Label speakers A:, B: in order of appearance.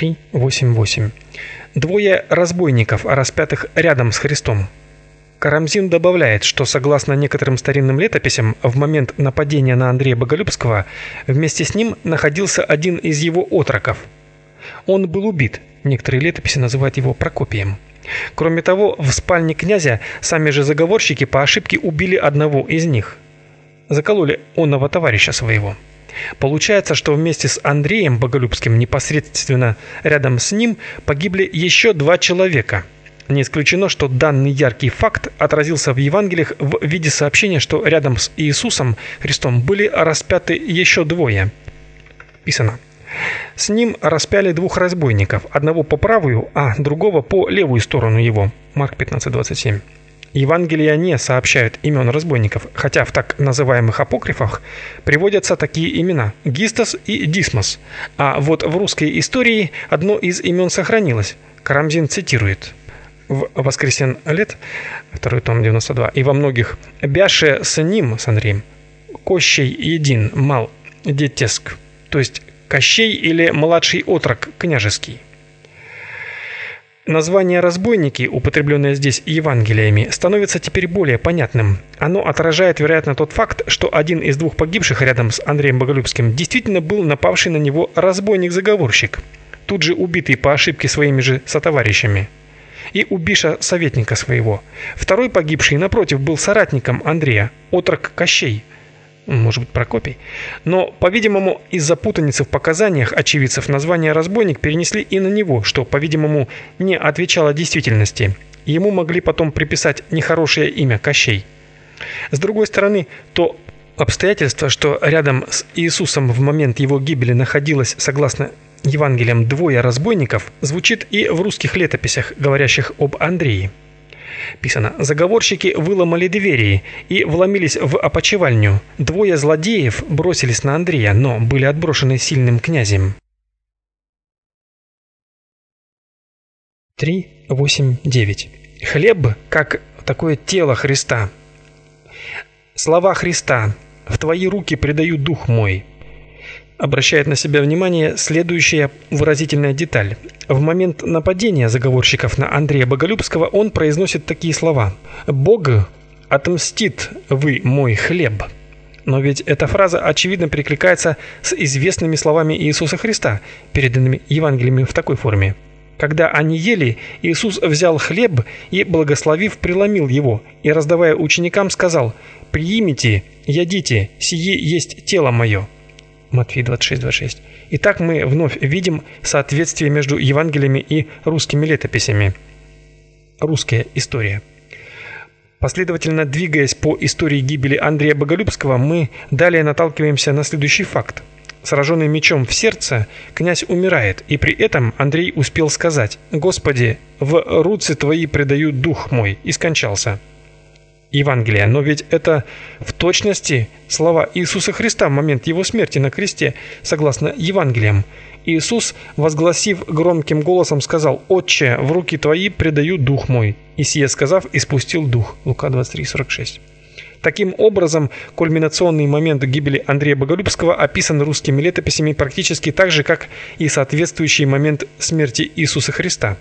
A: 3.8.8. Двое разбойников, распятых рядом с Христом. Карамзин добавляет, что согласно некоторым старинным летописям, в момент нападения на Андрея Боголюбского вместе с ним находился один из его отроков. Он был убит. Некоторые летописи называют его Прокопием. Кроме того, в спальне князя сами же заговорщики по ошибке убили одного из них. Закололи онного товарища своего. Получается, что вместе с Андреем Боголюбским непосредственно рядом с ним погибли еще два человека – не исключено, что данный яркий факт отразился в Евангелиях в виде сообщения, что рядом с Иисусом Христом были распяты еще двое. Писано. С ним распяли двух разбойников, одного по правую, а другого по левую сторону его. Марк 15:27. Евангелия не сообщают имен разбойников, хотя в так называемых апокрифах приводятся такие имена – Гистос и Дисмос. А вот в русской истории одно из имен сохранилось. Карамзин цитирует – в «Воскресен лет», второй том 92, и во многих «Бяше с ним, с Андреем, Кощей един, мал, детеск», то есть Кощей или младший отрок княжеский. Название «разбойники», употребленное здесь Евангелиями, становится теперь более понятным. Оно отражает, вероятно, тот факт, что один из двух погибших рядом с Андреем Боголюбским действительно был напавший на него разбойник-заговорщик, тут же убитый по ошибке своими же сотоварищами и убиша советника своего. Второй погибший, напротив, был соратником Андрея, отрок Кощей, может быть, Прокопий. Но, по-видимому, из-за путаницы в показаниях очевидцев название разбойник перенесли и на него, что, по-видимому, не отвечало действительности. Ему могли потом приписать нехорошее имя Кощей. С другой стороны, то обстоятельство, что рядом с Иисусом в момент его гибели находилось, согласно Евангелием двое разбойников звучит и в русских летописях, говорящих об Андрее. Писано: Заговорщики выломали двери и вломились в опочивальню. Двое злодеев бросились на Андрея, но были отброшены сильным князем. 3.8.9. Хлеб как такое тело Христа. Слова Христа: "В твои руки предаю дух мой" обращает на себя внимание следующая выразительная деталь. В момент нападения заговорщиков на Андрея Боголюбского он произносит такие слова: "Бог отмстит вы мой хлеб". Но ведь эта фраза очевидно перекликается с известными словами Иисуса Христа, переданными Евангелиями в такой форме. Когда они ели, Иисус взял хлеб и, благословив, преломил его, и, раздавая ученикам, сказал, «Приимите, ядите, сие есть тело мое». Матфея 26:26. Итак, мы вновь видим соответствие между Евангелиями и русскими летописями. Русская история. Последовательно двигаясь по истории гибели Андрея Боголюбского, мы далее наталкиваемся на следующий факт. Сраженный мечом в сердце, князь умирает, и при этом Андрей успел сказать: "Господи, в руцы твои предаю дух мой", и скончался. Евангелия, но ведь это в точности слова Иисуса Христа в момент его смерти на кресте, согласно Евангелиям. Иисус, возгласив громким голосом, сказал: "Отче, в руки твои предаю дух мой". И сие сказав, испустил дух. Лука 23:46. Таким образом, кульминационный момент гибели Андрея Боголюбского описан русскими летописями практически так же, как и соответствующий момент смерти Иисуса Христа.